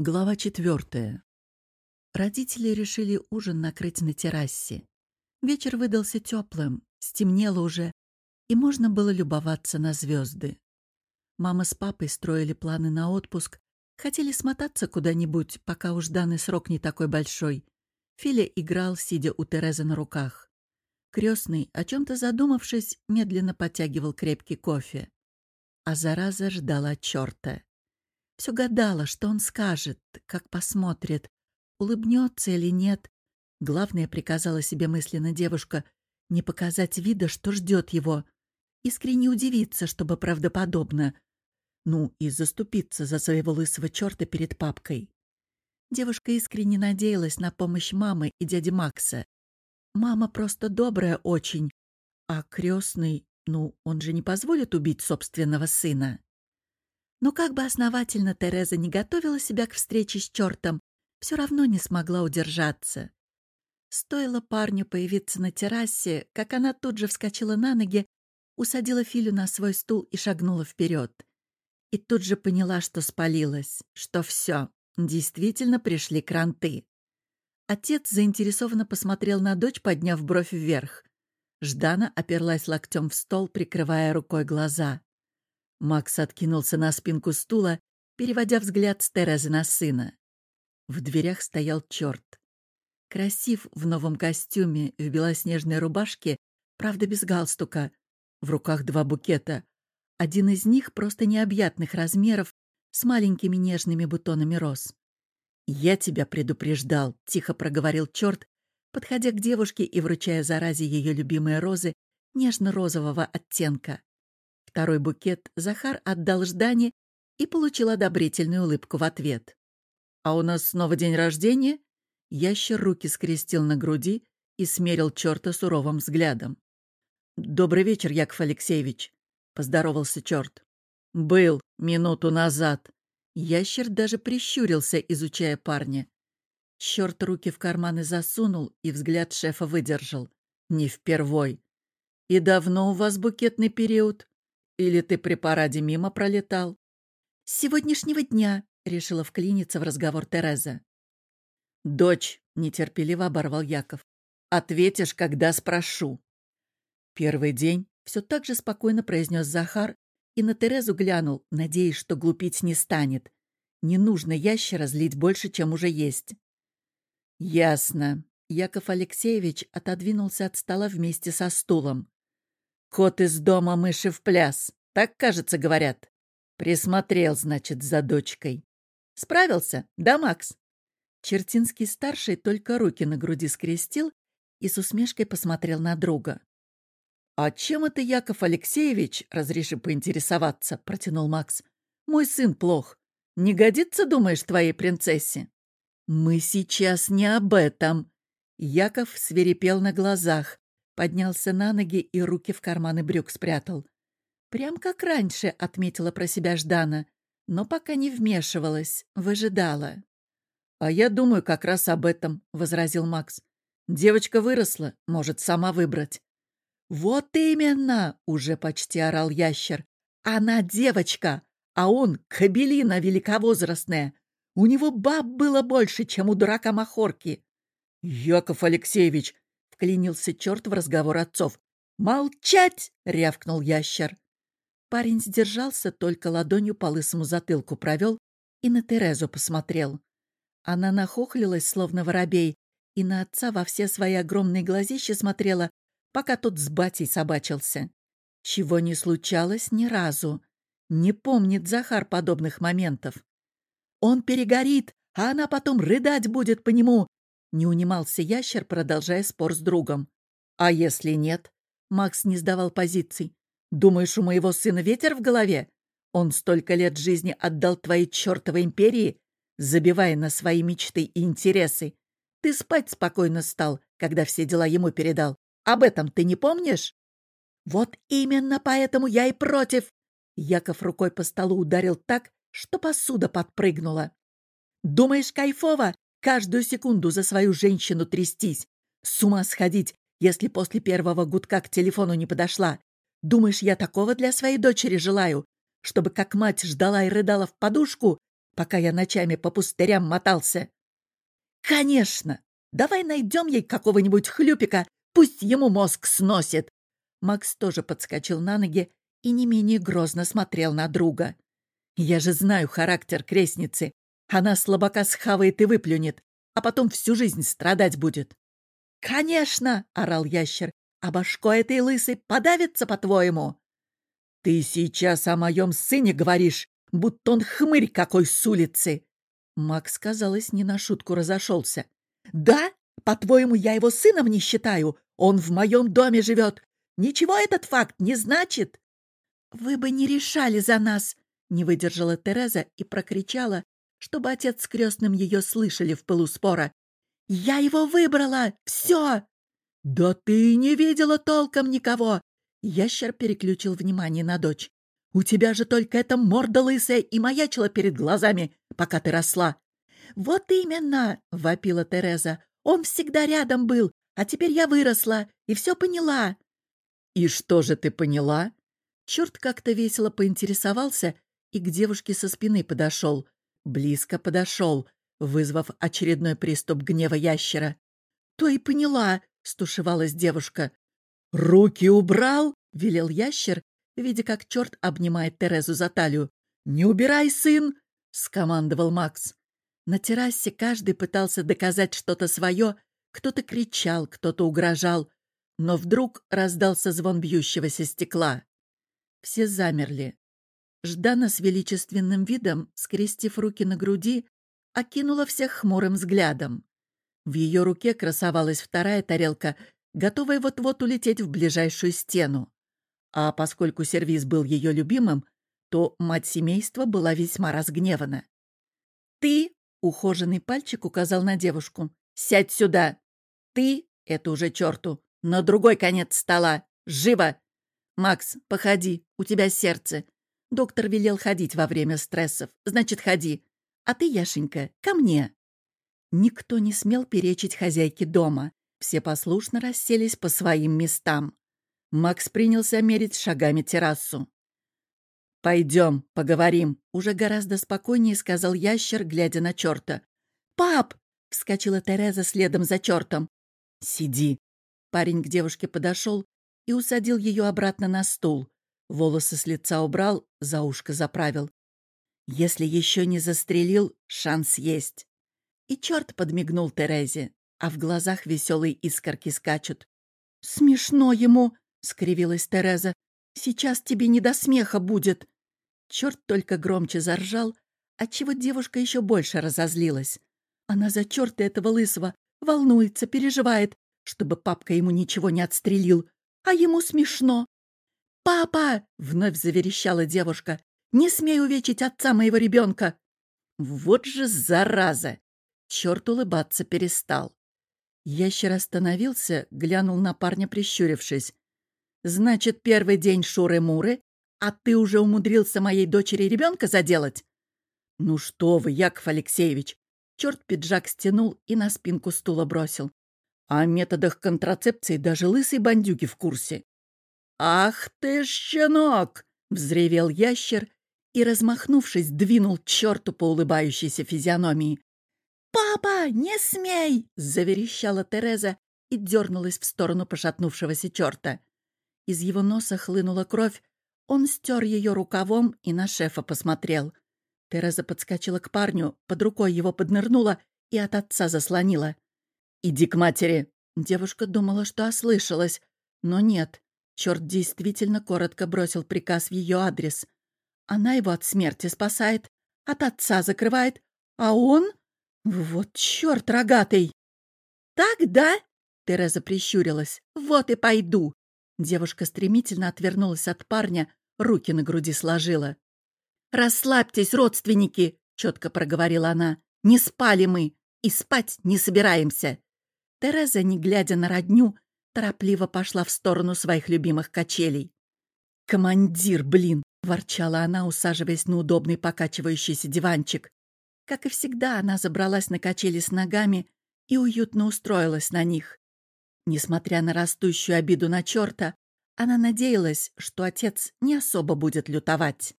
Глава четвертая. Родители решили ужин накрыть на террасе. Вечер выдался теплым, стемнело уже, и можно было любоваться на звезды. Мама с папой строили планы на отпуск, хотели смотаться куда-нибудь, пока уж данный срок не такой большой. Филя играл, сидя у Терезы на руках. Крестный, о чем-то задумавшись, медленно подтягивал крепкий кофе. А зараза ждала черта. Все гадала, что он скажет, как посмотрит, улыбнется или нет. Главное, приказала себе мысленно девушка, не показать вида, что ждет его. Искренне удивиться, чтобы правдоподобно. Ну, и заступиться за своего лысого черта перед папкой. Девушка искренне надеялась на помощь мамы и дяди Макса. Мама просто добрая очень, а крестный, ну, он же не позволит убить собственного сына. Но как бы основательно Тереза не готовила себя к встрече с чертом, все равно не смогла удержаться. Стоило парню появиться на террасе, как она тут же вскочила на ноги, усадила Филю на свой стул и шагнула вперед. И тут же поняла, что спалилась, что все, действительно пришли кранты. Отец заинтересованно посмотрел на дочь, подняв бровь вверх. Ждана оперлась локтем в стол, прикрывая рукой глаза. Макс откинулся на спинку стула, переводя взгляд с Терезы на сына. В дверях стоял черт. Красив в новом костюме, в белоснежной рубашке, правда без галстука. В руках два букета. Один из них просто необъятных размеров, с маленькими нежными бутонами роз. «Я тебя предупреждал», — тихо проговорил черт, подходя к девушке и вручая заразе ее любимые розы нежно-розового оттенка. Второй букет Захар отдал Ждане и получил одобрительную улыбку в ответ. «А у нас снова день рождения?» Ящер руки скрестил на груди и смерил черта суровым взглядом. «Добрый вечер, Яков Алексеевич», — поздоровался черт. «Был минуту назад». Ящер даже прищурился, изучая парня. Черт руки в карманы засунул и взгляд шефа выдержал. «Не впервой. И давно у вас букетный период?» Или ты при параде мимо пролетал? С сегодняшнего дня, решила вклиниться в разговор Тереза. Дочь, нетерпеливо оборвал Яков. Ответишь, когда спрошу. Первый день все так же спокойно произнес Захар и на Терезу глянул, надеясь, что глупить не станет. Не нужно ящера злить больше, чем уже есть. Ясно. Яков Алексеевич отодвинулся от стола вместе со стулом. Кот из дома, мыши в пляс. Так, кажется, говорят. Присмотрел, значит, за дочкой. Справился, да, Макс? Чертинский-старший только руки на груди скрестил и с усмешкой посмотрел на друга. «А чем это Яков Алексеевич, разреши поинтересоваться?» — протянул Макс. «Мой сын плох. Не годится, думаешь, твоей принцессе?» «Мы сейчас не об этом!» Яков свирепел на глазах, Поднялся на ноги и руки в карманы брюк спрятал. Прям как раньше, отметила про себя Ждана, но пока не вмешивалась, выжидала. «А я думаю как раз об этом», — возразил Макс. «Девочка выросла, может сама выбрать». «Вот именно!» — уже почти орал ящер. «Она девочка, а он кабелина великовозрастная. У него баб было больше, чем у дурака Махорки». «Яков Алексеевич, вклинился черт в разговор отцов. «Молчать!» — рявкнул ящер. Парень сдержался, только ладонью по лысому затылку провел и на Терезу посмотрел. Она нахохлилась, словно воробей, и на отца во все свои огромные глазища смотрела, пока тот с батей собачился. Чего не случалось ни разу. Не помнит Захар подобных моментов. Он перегорит, а она потом рыдать будет по нему, не унимался ящер, продолжая спор с другом. «А если нет?» Макс не сдавал позиций. «Думаешь, у моего сына ветер в голове? Он столько лет жизни отдал твоей чертовой империи, забивая на свои мечты и интересы. Ты спать спокойно стал, когда все дела ему передал. Об этом ты не помнишь?» «Вот именно поэтому я и против!» Яков рукой по столу ударил так, что посуда подпрыгнула. «Думаешь, кайфово, Каждую секунду за свою женщину трястись. С ума сходить, если после первого гудка к телефону не подошла. Думаешь, я такого для своей дочери желаю? Чтобы как мать ждала и рыдала в подушку, пока я ночами по пустырям мотался. Конечно! Давай найдем ей какого-нибудь хлюпика, пусть ему мозг сносит. Макс тоже подскочил на ноги и не менее грозно смотрел на друга. Я же знаю характер крестницы. Она слабака схавает и выплюнет, а потом всю жизнь страдать будет. «Конечно!» — орал ящер. «А башко этой лысой подавится, по-твоему?» «Ты сейчас о моем сыне говоришь, будто он хмырь какой с улицы!» Макс, казалось, не на шутку разошелся. «Да? По-твоему, я его сыном не считаю? Он в моем доме живет. Ничего этот факт не значит!» «Вы бы не решали за нас!» — не выдержала Тереза и прокричала, чтобы отец с крестным ее слышали в пылу спора. «Я его выбрала! Все!» «Да ты не видела толком никого!» Ящер переключил внимание на дочь. «У тебя же только эта морда лысая и маячила перед глазами, пока ты росла!» «Вот именно!» — вопила Тереза. «Он всегда рядом был, а теперь я выросла и все поняла!» «И что же ты поняла?» Черт как-то весело поинтересовался и к девушке со спины подошел. Близко подошел, вызвав очередной приступ гнева ящера. «То и поняла!» — стушевалась девушка. «Руки убрал!» — велел ящер, видя, как черт обнимает Терезу за талию. «Не убирай, сын!» — скомандовал Макс. На террасе каждый пытался доказать что-то свое, кто-то кричал, кто-то угрожал, но вдруг раздался звон бьющегося стекла. Все замерли. Ждана с величественным видом, скрестив руки на груди, окинула всех хмурым взглядом. В ее руке красовалась вторая тарелка, готовая вот-вот улететь в ближайшую стену. А поскольку сервиз был ее любимым, то мать семейства была весьма разгневана. «Ты!» — ухоженный пальчик указал на девушку. «Сядь сюда! Ты — это уже черту! На другой конец стола! Живо! Макс, походи, у тебя сердце. Доктор велел ходить во время стрессов. Значит, ходи. А ты, Яшенька, ко мне. Никто не смел перечить хозяйке дома. Все послушно расселись по своим местам. Макс принялся мерить шагами террасу. «Пойдем, поговорим», — уже гораздо спокойнее сказал ящер, глядя на черта. «Пап!» — вскочила Тереза следом за чертом. «Сиди». Парень к девушке подошел и усадил ее обратно на стул. Волосы с лица убрал, за ушко заправил. Если еще не застрелил, шанс есть. И черт подмигнул Терезе, а в глазах веселые искорки скачут. «Смешно ему!» — скривилась Тереза. «Сейчас тебе не до смеха будет!» Черт только громче заржал, отчего девушка еще больше разозлилась. Она за черта этого лысого волнуется, переживает, чтобы папка ему ничего не отстрелил, а ему смешно. «Папа!» — вновь заверещала девушка. Не смей увечить отца моего ребенка!» Вот же зараза! Черт улыбаться перестал. Ящер остановился, глянул на парня, прищурившись. «Значит, первый день Шуры-Муры, а ты уже умудрился моей дочери ребенка заделать?» «Ну что вы, Яков Алексеевич!» Черт пиджак стянул и на спинку стула бросил. О методах контрацепции даже лысый бандюки в курсе. «Ах ты, щенок!» — взревел ящер и, размахнувшись, двинул черту по улыбающейся физиономии. «Папа, не смей!» — заверещала Тереза и дернулась в сторону пошатнувшегося черта. Из его носа хлынула кровь, он стер ее рукавом и на шефа посмотрел. Тереза подскочила к парню, под рукой его поднырнула и от отца заслонила. «Иди к матери!» Девушка думала, что ослышалась, но нет. Черт действительно коротко бросил приказ в ее адрес — она его от смерти спасает, от отца закрывает, а он... Вот черт рогатый! «Так, да?» — Тереза прищурилась. «Вот и пойду!» Девушка стремительно отвернулась от парня, руки на груди сложила. «Расслабьтесь, родственники!» — четко проговорила она. «Не спали мы и спать не собираемся!» Тереза, не глядя на родню, торопливо пошла в сторону своих любимых качелей. «Командир, блин!» — ворчала она, усаживаясь на удобный покачивающийся диванчик. Как и всегда, она забралась на качели с ногами и уютно устроилась на них. Несмотря на растущую обиду на черта, она надеялась, что отец не особо будет лютовать.